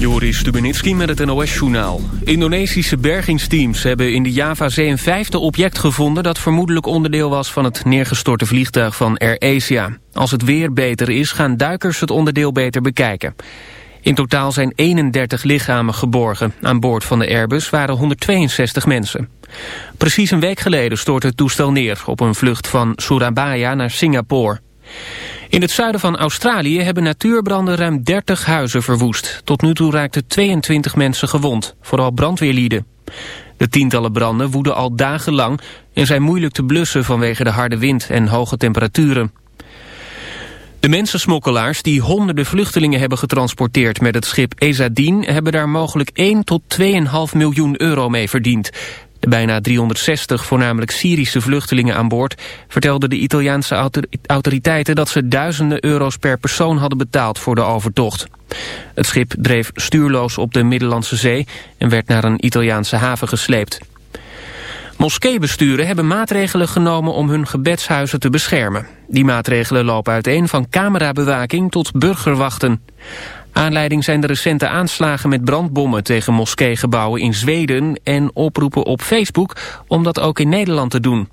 Joris Stubenitski met het NOS-journaal. Indonesische bergingsteams hebben in de Javazee een vijfde object gevonden... dat vermoedelijk onderdeel was van het neergestorte vliegtuig van AirAsia. Als het weer beter is, gaan duikers het onderdeel beter bekijken. In totaal zijn 31 lichamen geborgen. Aan boord van de Airbus waren 162 mensen. Precies een week geleden stortte het toestel neer... op een vlucht van Surabaya naar Singapore. In het zuiden van Australië hebben natuurbranden ruim 30 huizen verwoest. Tot nu toe raakten 22 mensen gewond, vooral brandweerlieden. De tientallen branden woeden al dagenlang en zijn moeilijk te blussen vanwege de harde wind en hoge temperaturen. De mensensmokkelaars die honderden vluchtelingen hebben getransporteerd met het schip Ezadin hebben daar mogelijk 1 tot 2,5 miljoen euro mee verdiend. De bijna 360 voornamelijk Syrische vluchtelingen aan boord... vertelden de Italiaanse autoriteiten dat ze duizenden euro's per persoon hadden betaald voor de overtocht. Het schip dreef stuurloos op de Middellandse Zee en werd naar een Italiaanse haven gesleept. Moskeebesturen hebben maatregelen genomen om hun gebedshuizen te beschermen. Die maatregelen lopen uiteen van camerabewaking tot burgerwachten. Aanleiding zijn de recente aanslagen met brandbommen tegen moskeegebouwen in Zweden en oproepen op Facebook om dat ook in Nederland te doen.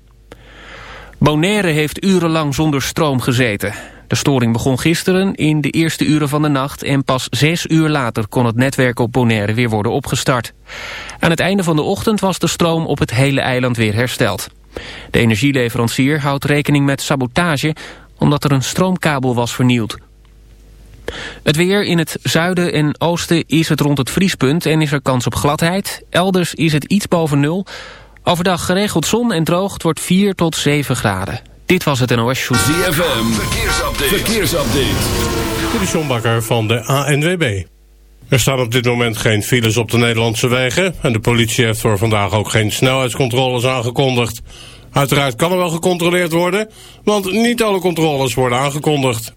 Bonaire heeft urenlang zonder stroom gezeten. De storing begon gisteren in de eerste uren van de nacht en pas zes uur later kon het netwerk op Bonaire weer worden opgestart. Aan het einde van de ochtend was de stroom op het hele eiland weer hersteld. De energieleverancier houdt rekening met sabotage omdat er een stroomkabel was vernield. Het weer in het zuiden en oosten is het rond het vriespunt en is er kans op gladheid. Elders is het iets boven nul. Overdag geregeld zon en droog. Het wordt 4 tot 7 graden. Dit was het NOS Show. ZFM, verkeersupdate. verkeersupdate. Dit van de ANWB. Er staan op dit moment geen files op de Nederlandse wegen... en de politie heeft voor vandaag ook geen snelheidscontroles aangekondigd. Uiteraard kan er wel gecontroleerd worden... want niet alle controles worden aangekondigd.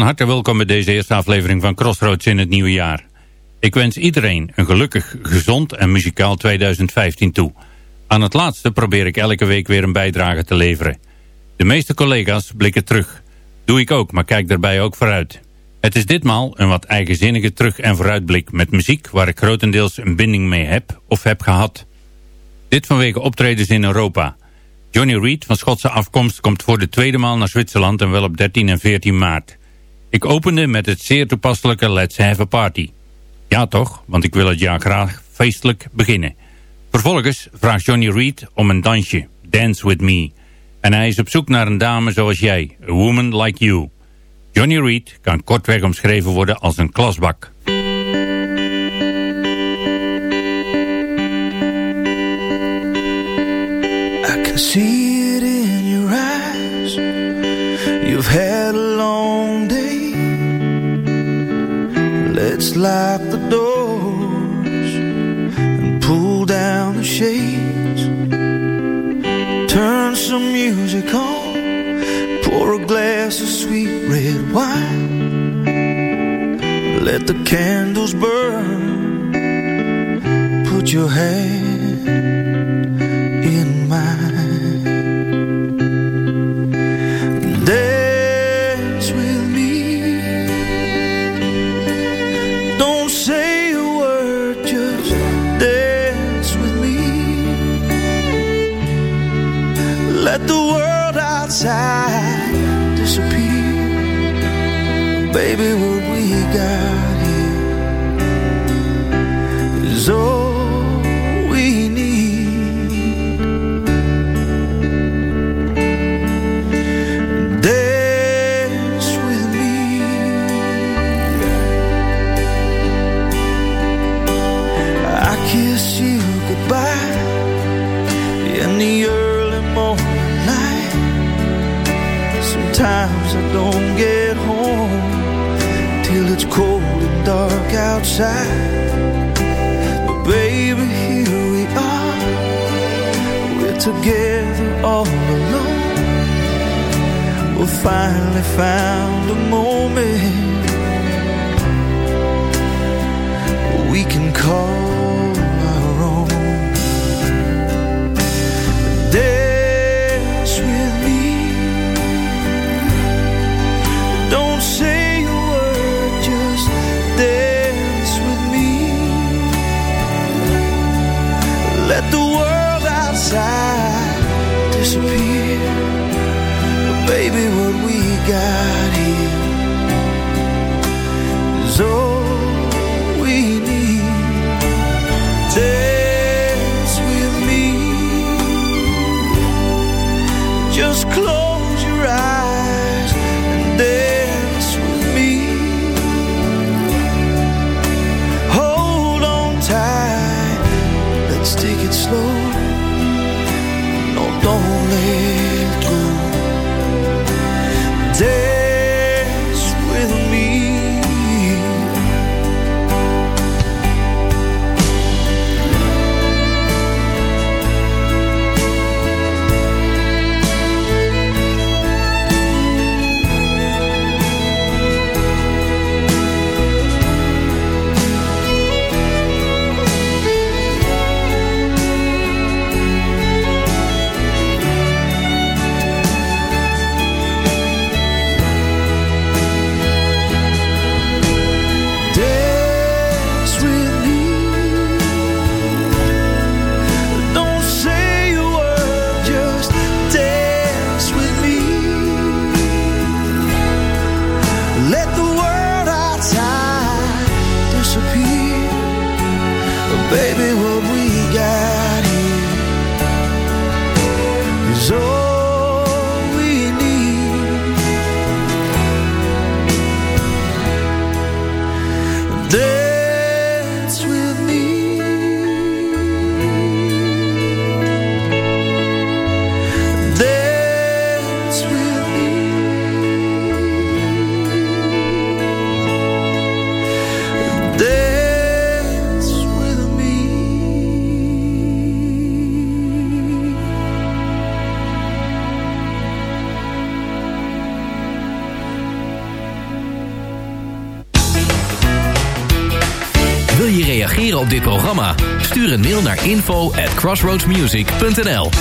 Van harte welkom bij deze eerste aflevering van Crossroads in het nieuwe jaar. Ik wens iedereen een gelukkig, gezond en muzikaal 2015 toe. Aan het laatste probeer ik elke week weer een bijdrage te leveren. De meeste collega's blikken terug. Doe ik ook, maar kijk daarbij ook vooruit. Het is ditmaal een wat eigenzinnige terug- en vooruitblik met muziek waar ik grotendeels een binding mee heb of heb gehad. Dit vanwege optredens in Europa. Johnny Reed van Schotse afkomst komt voor de tweede maal naar Zwitserland en wel op 13 en 14 maart. Ik opende met het zeer toepasselijke Let's Have a Party. Ja toch, want ik wil het jaar graag feestelijk beginnen. Vervolgens vraagt Johnny Reed om een dansje, Dance With Me. En hij is op zoek naar een dame zoals jij, a woman like you. Johnny Reed kan kortweg omschreven worden als een klasbak. I can see in your eyes You've had Let's lock the doors And pull down the shades. Turn some music on Pour a glass of sweet red wine. Let the candles burn. Put your hand inside disappear. Baby, we're info at crossroadsmusic.nl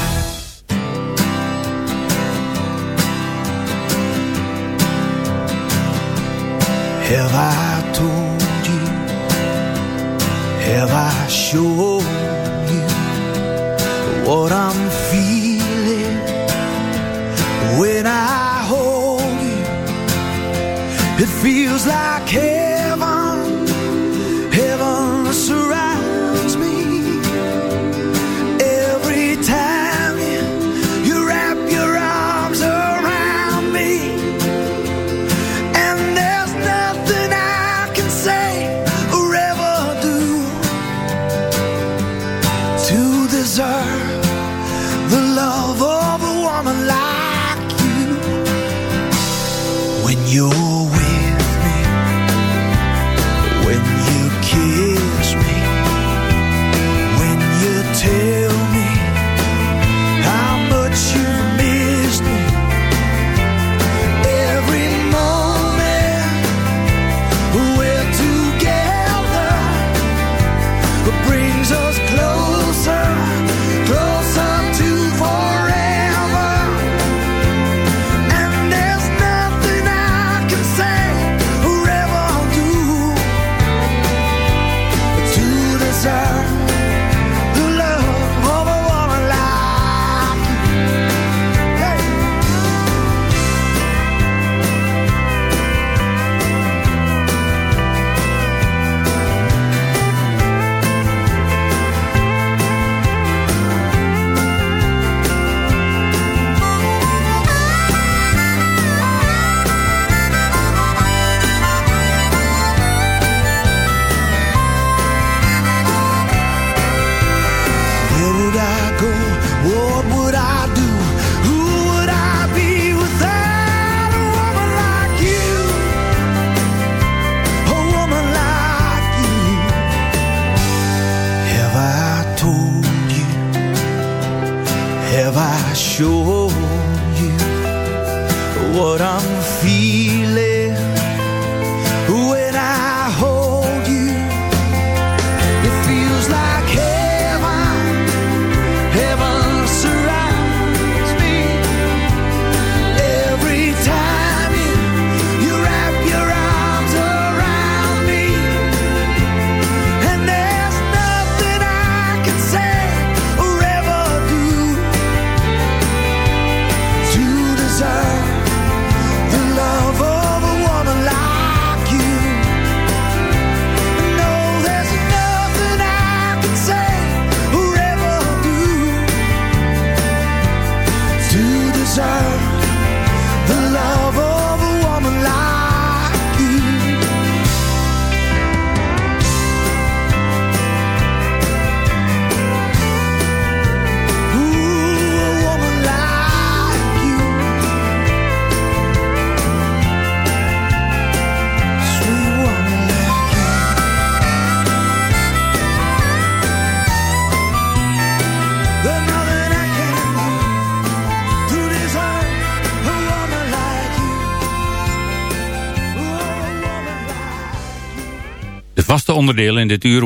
Have I told you? Have I showed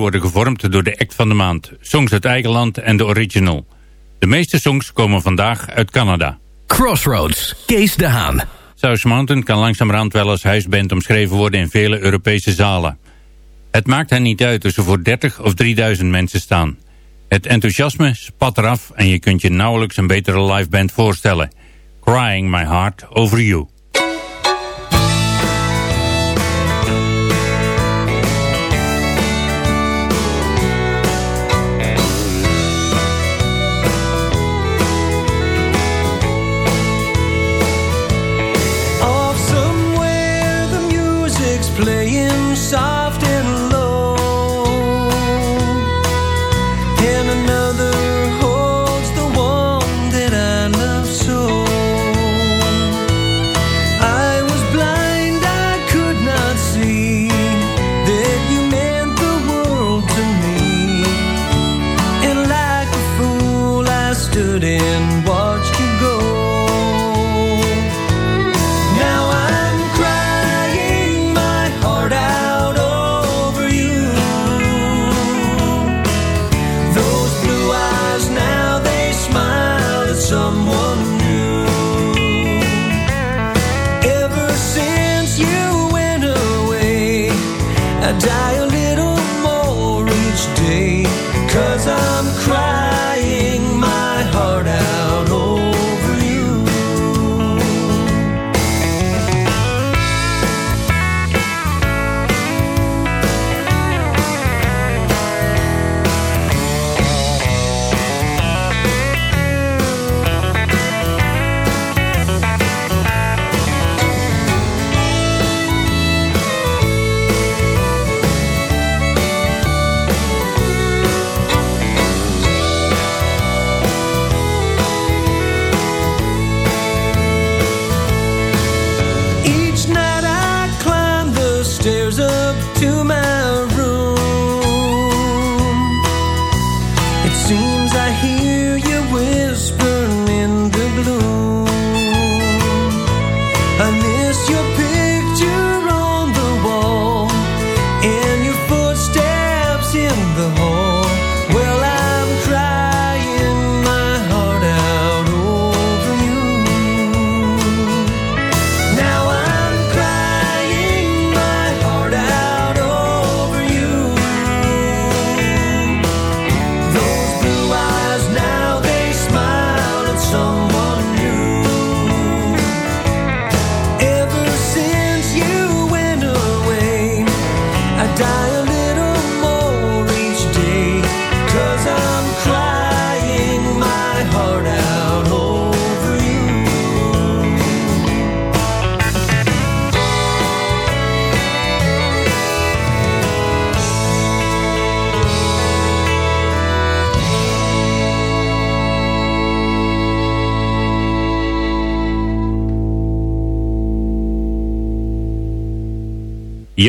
worden gevormd door de act van de maand, songs uit eigen land en de original. De meeste songs komen vandaag uit Canada. Crossroads, Kees de Haan. South Mountain kan langzamerhand wel als huisband omschreven worden in vele Europese zalen. Het maakt hen niet uit of ze voor 30 of 3000 mensen staan. Het enthousiasme spat eraf en je kunt je nauwelijks een betere liveband voorstellen. Crying My Heart Over You. 心伤。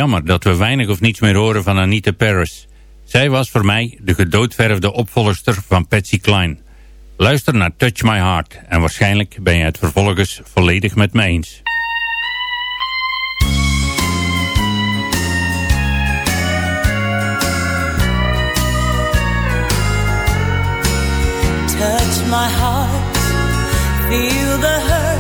jammer dat we weinig of niets meer horen van Anita Paris. Zij was voor mij de gedoodverfde opvolgster van Patsy Cline. Luister naar Touch My Heart en waarschijnlijk ben je het vervolgens volledig met me eens. Touch my heart, feel the hurt.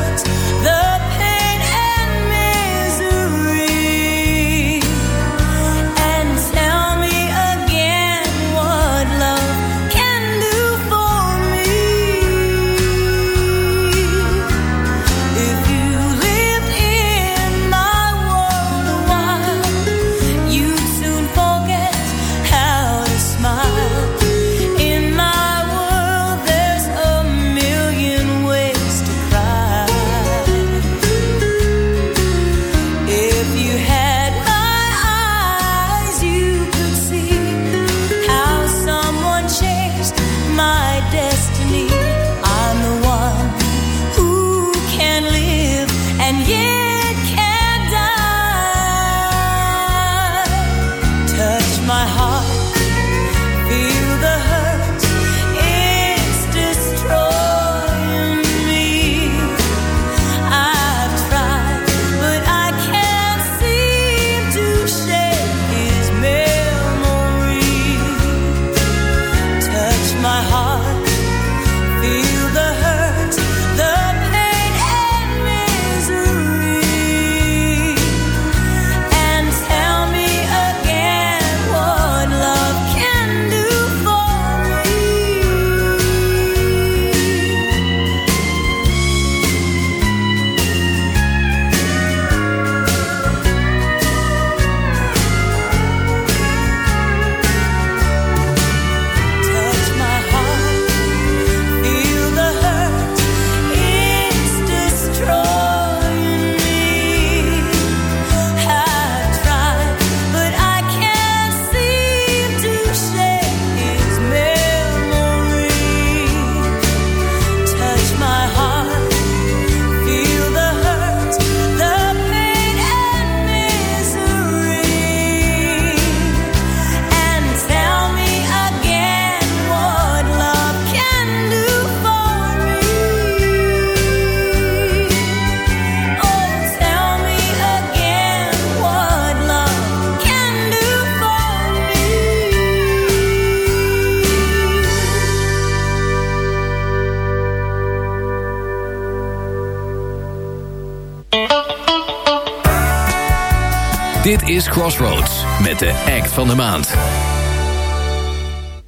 Dit is Crossroads met de act van de maand.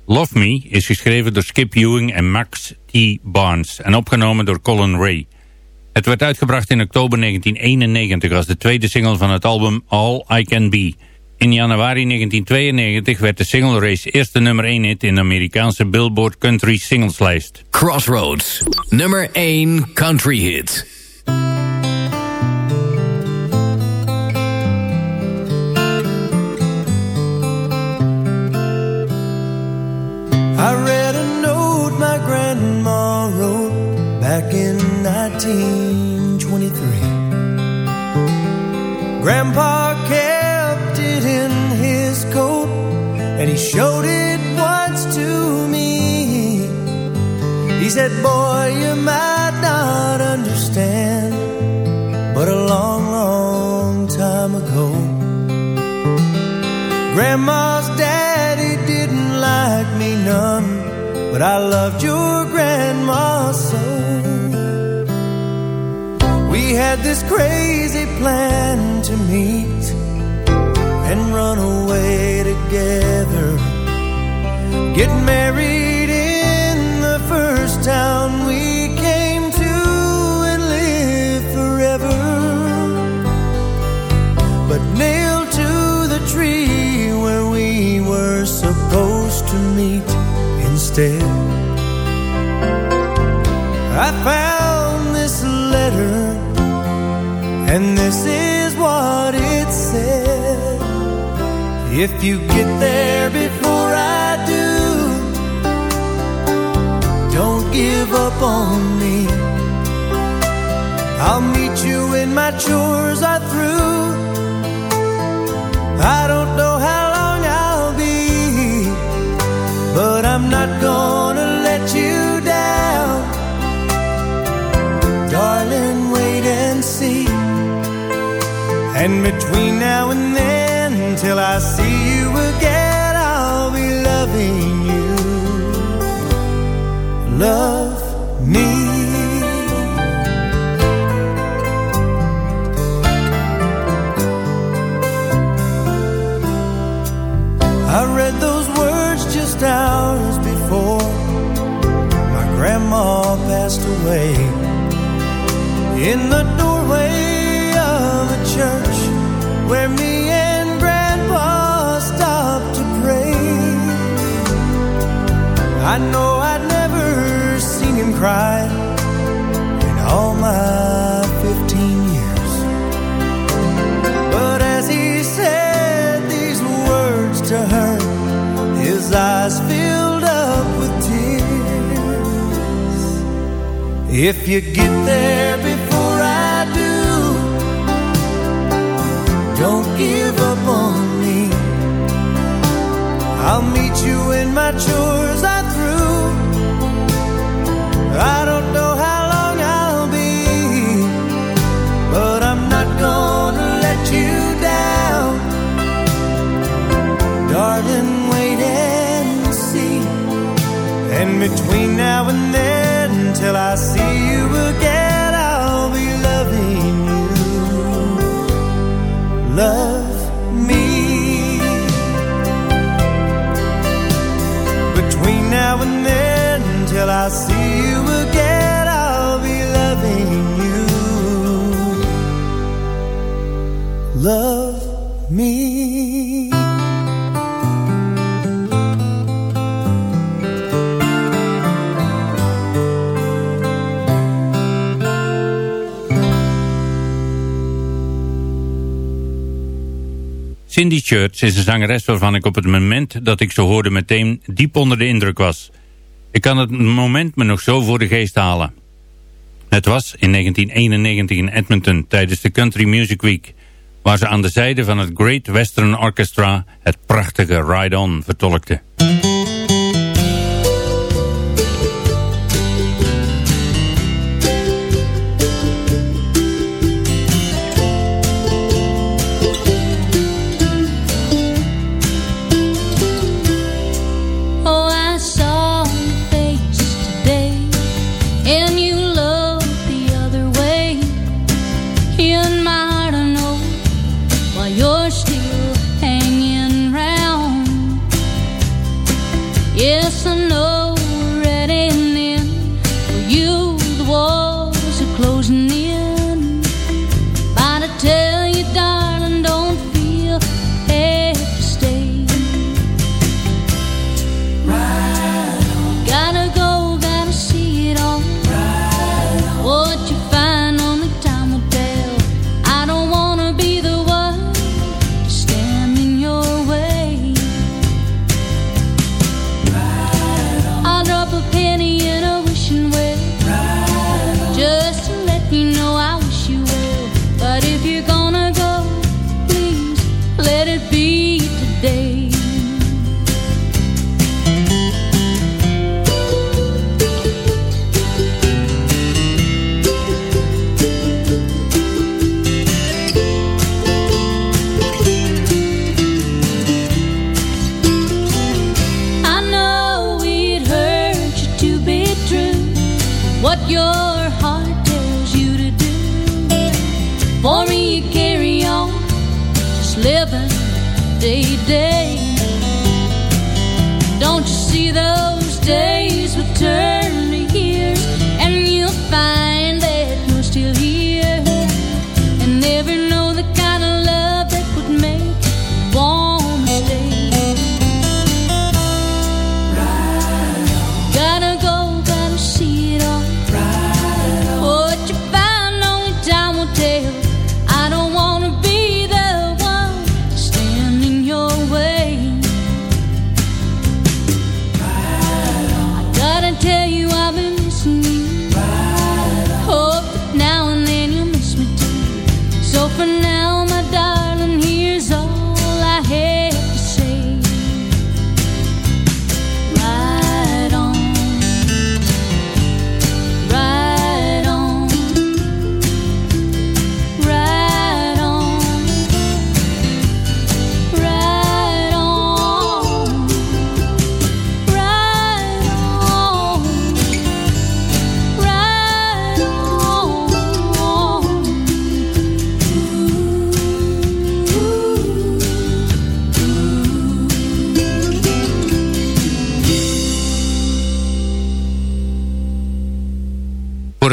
Love Me is geschreven door Skip Ewing en Max T. Barnes en opgenomen door Colin Ray. Het werd uitgebracht in oktober 1991 als de tweede single van het album All I Can Be. In januari 1992 werd de single race eerste nummer 1 hit in de Amerikaanse Billboard Country Singleslijst. Crossroads, nummer 1 country hit. I read a note my grandma wrote back in 1923. Grandpa kept it in his coat and he showed it once to me. He said, Boy, you might not understand, but a long, long time ago, didn't none, but I loved your grandma so. We had this crazy plan to meet and run away together. Get married in the first town instead. I found this letter, and this is what it said. If you get there before I do, don't give up on me. I'll meet you when my chores are through. I don't know not gonna let you down. Darling, wait and see. And between now and then, till I see you again, I'll be loving you. Love passed away. In the doorway of a church where me and grandpa stopped to pray. I know I'd never seen him cry in all my If you get there before I do, don't give up on me. I'll meet you when my chores are through. I don't know how long I'll be, but I'm not gonna let you down. Darling, wait and see. And between now and then, till I see you again, Cindy Church is een zangeres waarvan ik op het moment dat ik ze hoorde meteen diep onder de indruk was. Ik kan het moment me nog zo voor de geest halen. Het was in 1991 in Edmonton tijdens de Country Music Week, waar ze aan de zijde van het Great Western Orchestra het prachtige Ride On vertolkte.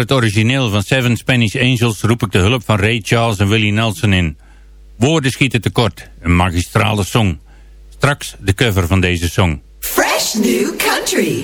Het origineel van Seven Spanish Angels roep ik de hulp van Ray Charles en Willie Nelson in. Woorden schieten tekort, een magistrale song. Straks de cover van deze song. Fresh new country.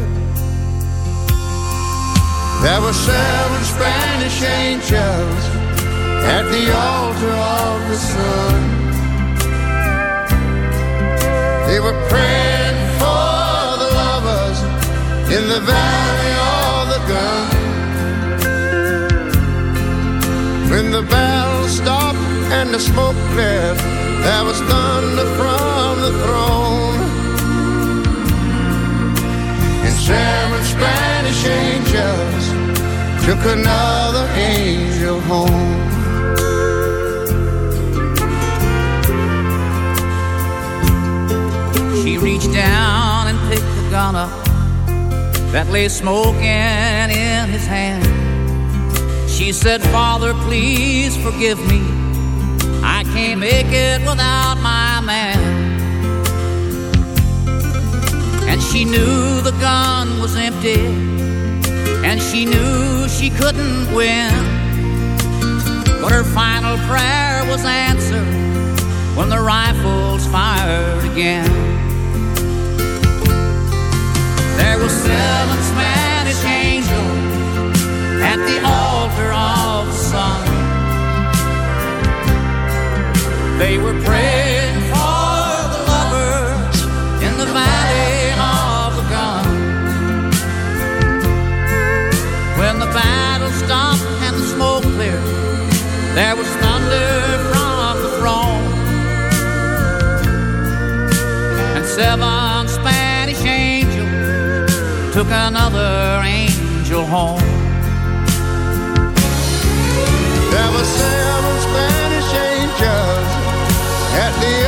There were seven Spanish angels at the altar of the sun. They were praying for the lovers in the valley of the gun. When the bell stopped and the smoke cleared, there was thunder from the throne. And seven Spanish took another angel home. She reached down and picked the gun up that lay smoking in his hand. She said, Father, please forgive me. I can't make it without my man. And she knew the gun was empty, and she knew she couldn't win. But her final prayer was answered when the rifles fired again. There were seven Spanish angels at the altar of the sun. They were praying seven Spanish angels took another angel home. There were seven Spanish angels at the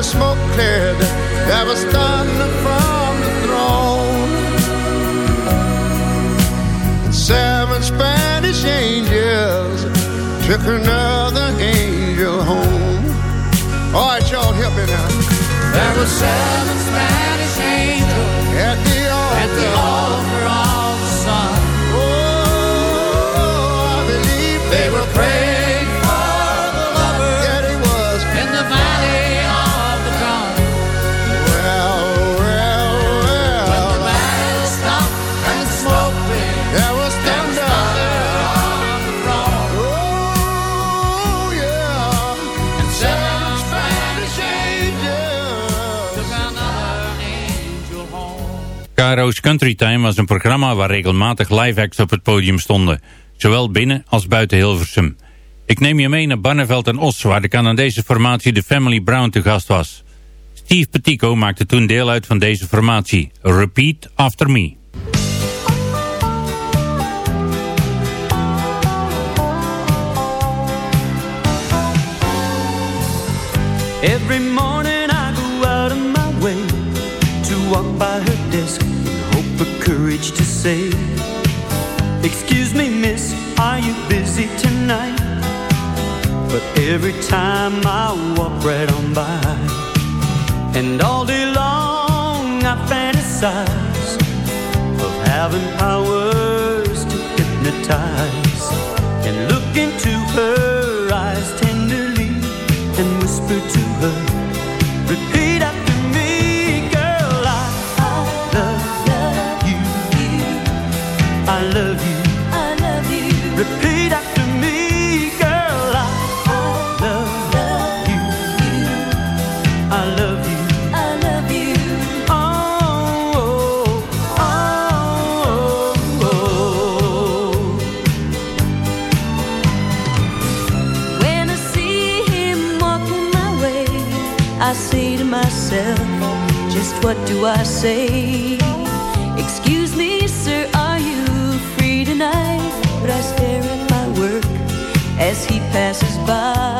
the smoke cleared, there was thunder from the throne. And seven Spanish angels took another angel home. All right, y'all, help me now. There were seven Spanish angels Caro's Country Time was een programma waar regelmatig live acts op het podium stonden. Zowel binnen als buiten Hilversum. Ik neem je mee naar Barneveld en Os, waar de Canadese formatie The Family Brown te gast was. Steve Petico maakte toen deel uit van deze formatie. Repeat After Me. Every morning I go out of my way to walk say, Excuse me, miss, are you busy tonight? But every time I walk right on by, and all day long I fantasize of having powers to hypnotize and look into her I say? Excuse me, sir, are you free tonight? But I stare at my work as he passes by.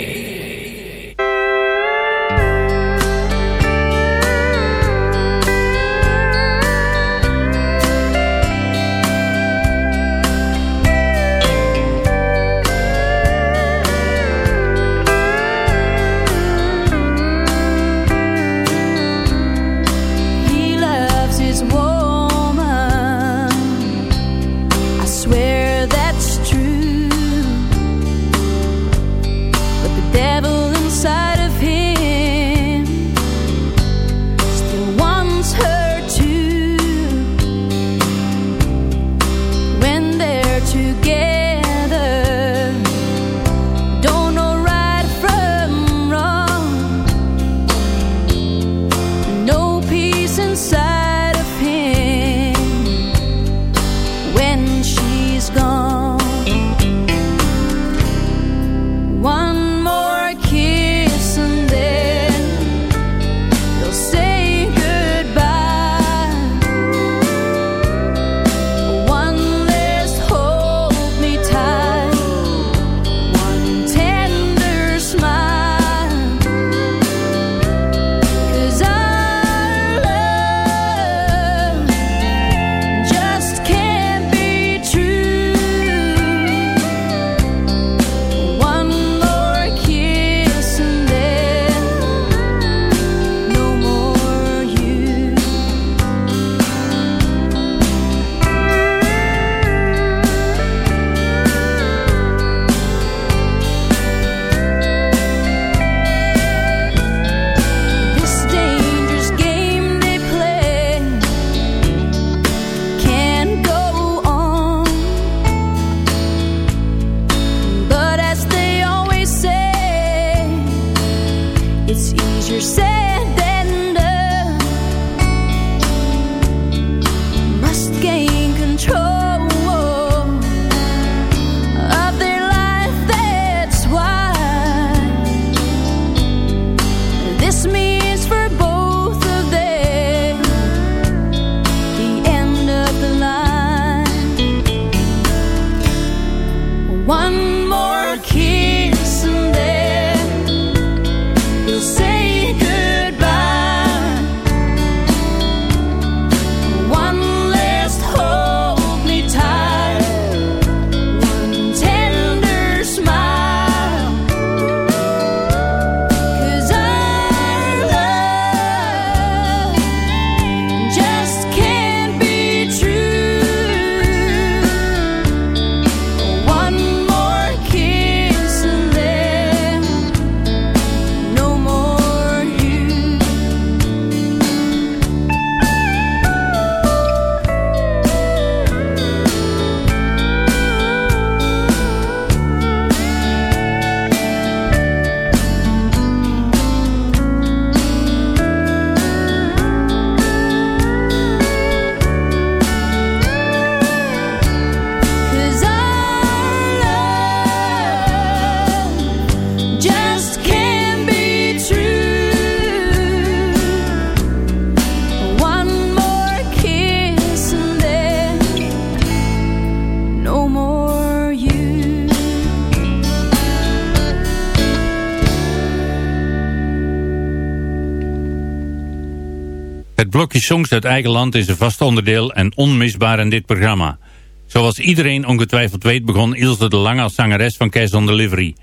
blokje songs uit eigen land is een vast onderdeel en onmisbaar in dit programma. Zoals iedereen ongetwijfeld weet begon Ilse de Lange als zangeres van Cash on Delivery.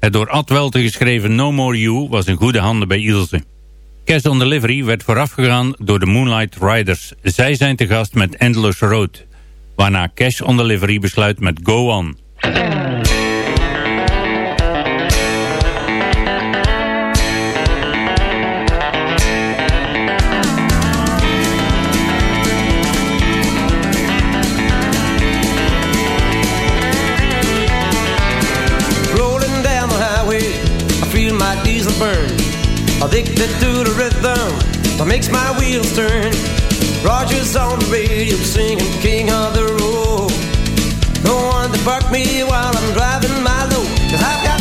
Het door Ad Welte geschreven No More You was in goede handen bij Ilse. Cash on Delivery werd voorafgegaan door de Moonlight Riders. Zij zijn te gast met Endless Road. Waarna Cash on Delivery besluit met Go On. Addicted to the rhythm that makes my wheels turn. Rogers on the radio singing King of the Road. No one to bark me while I'm driving my load. Cause I've got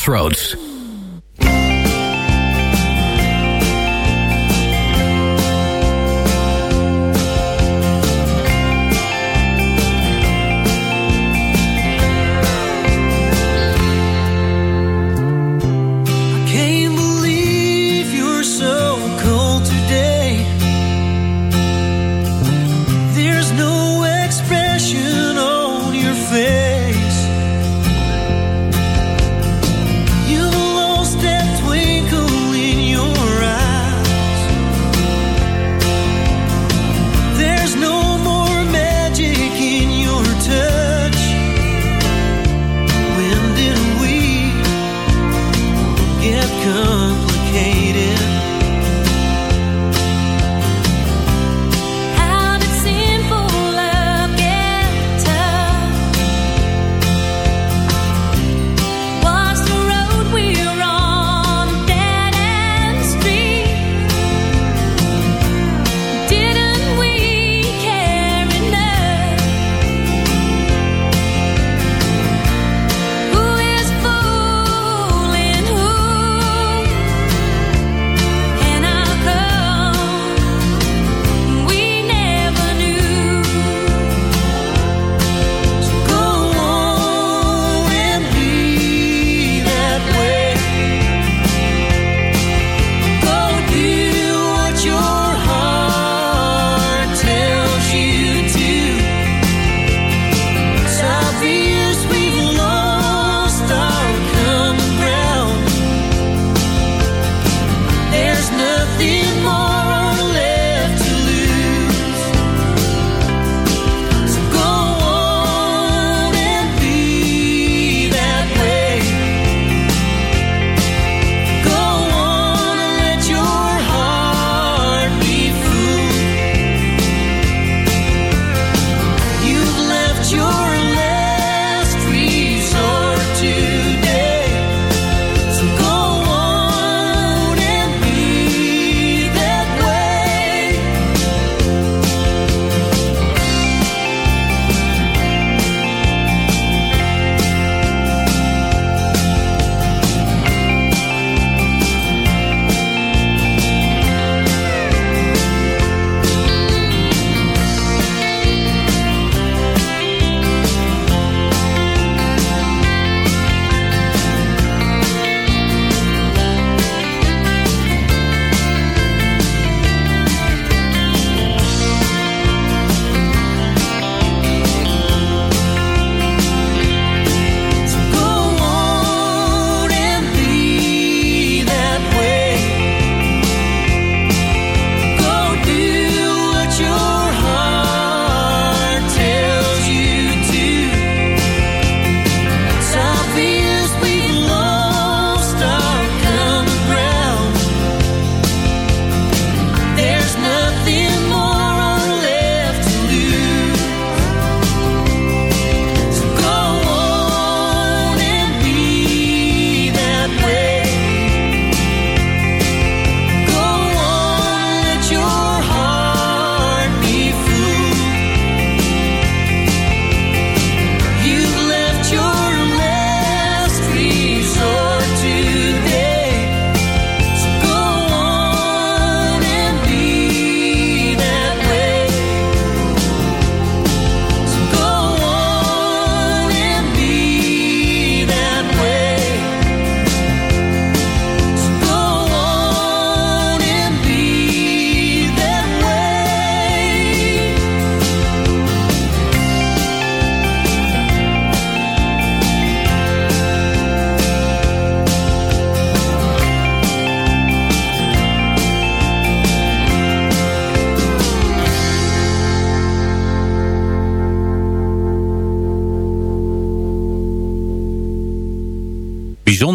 Crossroads.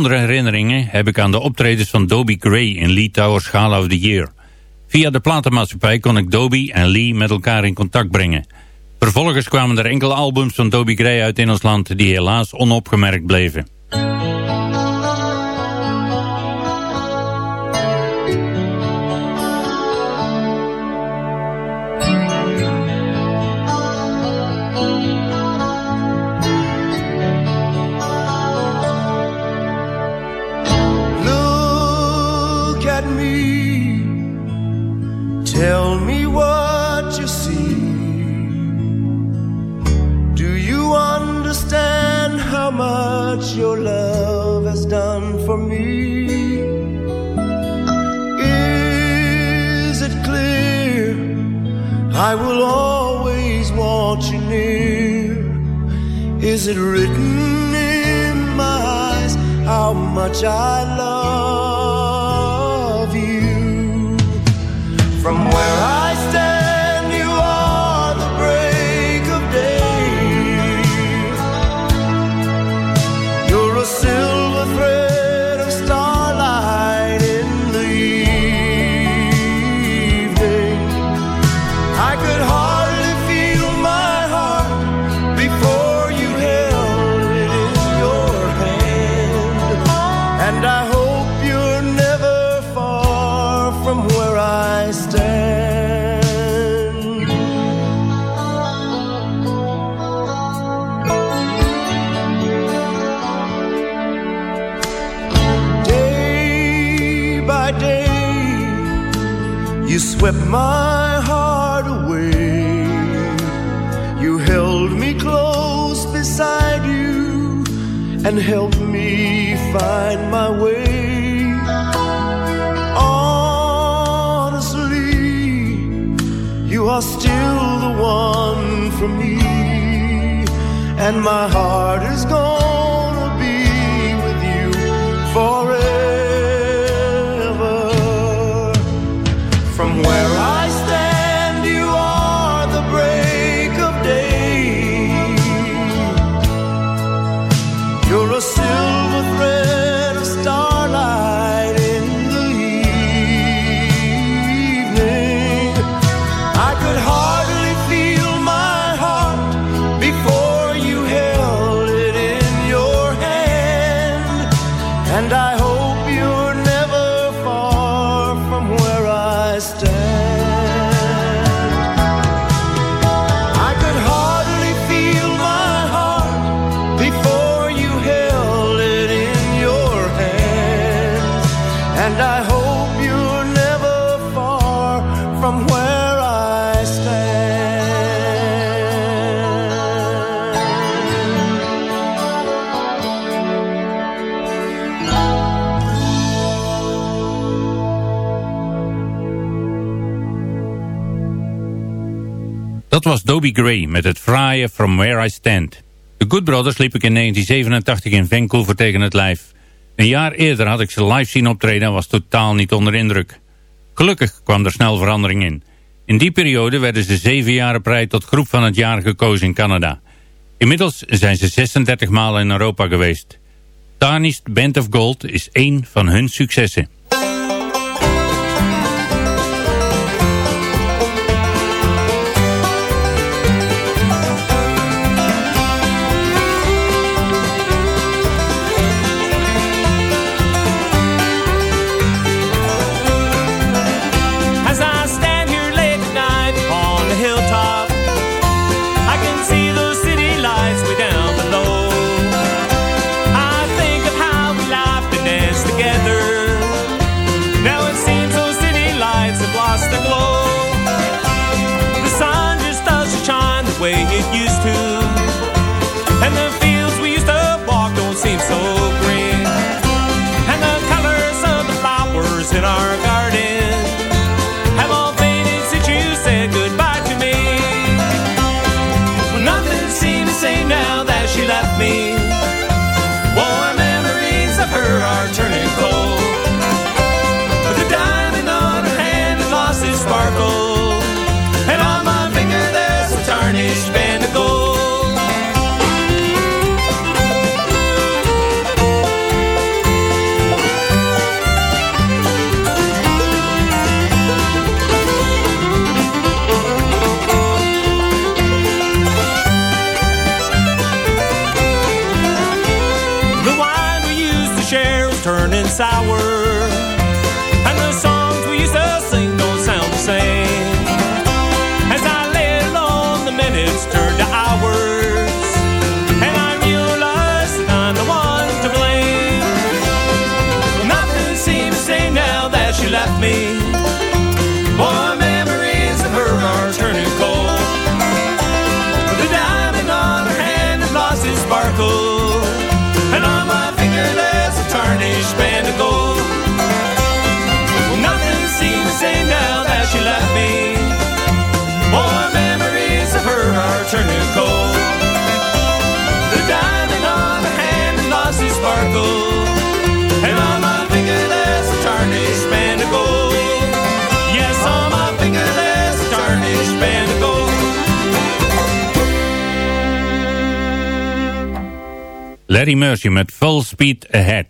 Bijzondere herinneringen heb ik aan de optredens van Dobie Gray in Lee Towers Gala of the Year. Via de platenmaatschappij kon ik Dobie en Lee met elkaar in contact brengen. Vervolgens kwamen er enkele albums van Dobie Gray uit in ons land die helaas onopgemerkt bleven. Tell me what you see. Do you understand how much your love has done for me? Is it clear? I will always want you near. Is it written in my eyes how much I love From where I swept my heart away. You held me close beside you and helped me find my way. Honestly, you are still the one for me, and my heart is gonna Dat was Dobie Gray met het fraaie From Where I Stand. De Good Brothers liep ik in 1987 in Vancouver tegen het lijf. Een jaar eerder had ik ze live zien optreden en was totaal niet onder indruk. Gelukkig kwam er snel verandering in. In die periode werden ze zeven jaren prij tot groep van het jaar gekozen in Canada. Inmiddels zijn ze 36 maal in Europa geweest. Tarnished Band of Gold is één van hun successen. Larry Mercy met Full Speed Ahead.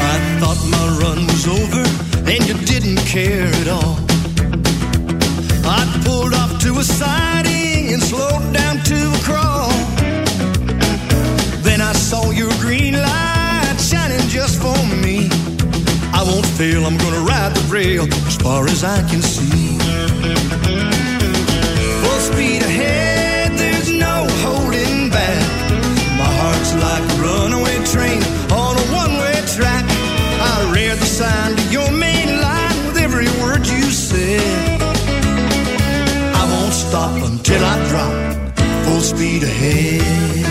I thought my run was over and you didn't care at all. I pulled off to a siding and slowed down fail, I'm gonna ride the rail as far as I can see. Full speed ahead, there's no holding back. My heart's like a runaway train on a one-way track. I read the sign to your main line with every word you said. I won't stop until I drop full speed ahead.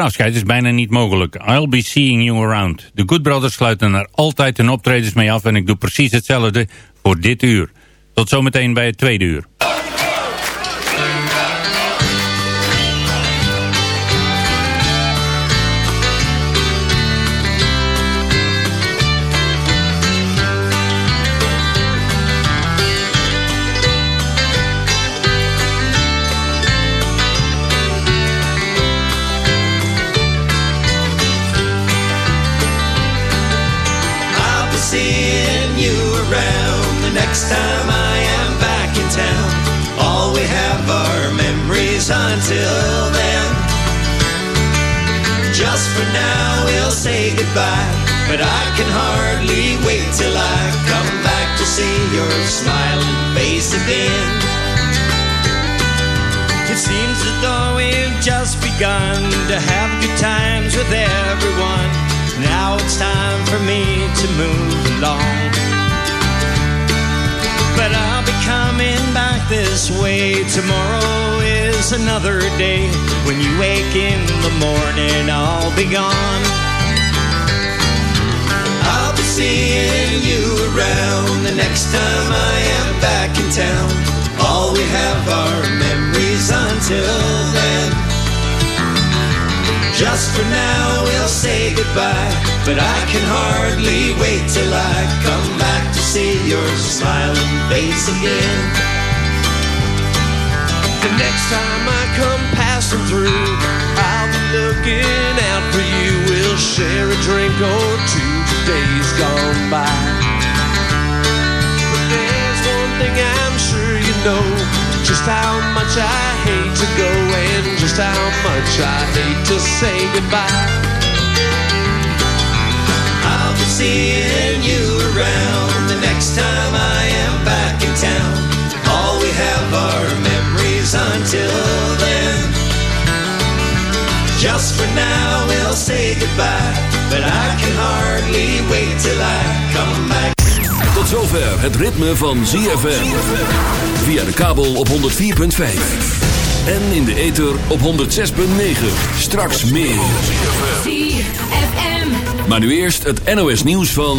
Een afscheid is bijna niet mogelijk. I'll be seeing you around. De Good Brothers sluiten er altijd hun optredens mee af en ik doe precies hetzelfde voor dit uur. Tot zometeen bij het tweede uur. Around time I am back in town. All we have are memories until then. Just for now, we'll say goodbye. But I can hardly wait till I come back to see your smiling face again. It seems as though we've just begun to have good times with everyone. Now it's time for me to move along. But I'll be coming back this way. Tomorrow is another day. When you wake in the morning, I'll be gone. I'll be seeing you around the next time I am back in town. All we have are memories until then. Just for now, we'll say goodbye. But I can hardly wait till I come back see your smiling face again. The next time I come passing through, I'll be looking out for you. We'll share a drink or two days gone by. But there's one thing I'm sure you know just how much I hate to go and just how much I hate to say goodbye. I'll be seeing you around until then. Just for now, we'll say goodbye. But I can hardly wait till I come back. Tot zover het ritme van ZFM. Via de kabel op 104.5. En in de ether op 106.9. Straks meer. Maar nu eerst het NOS nieuws van...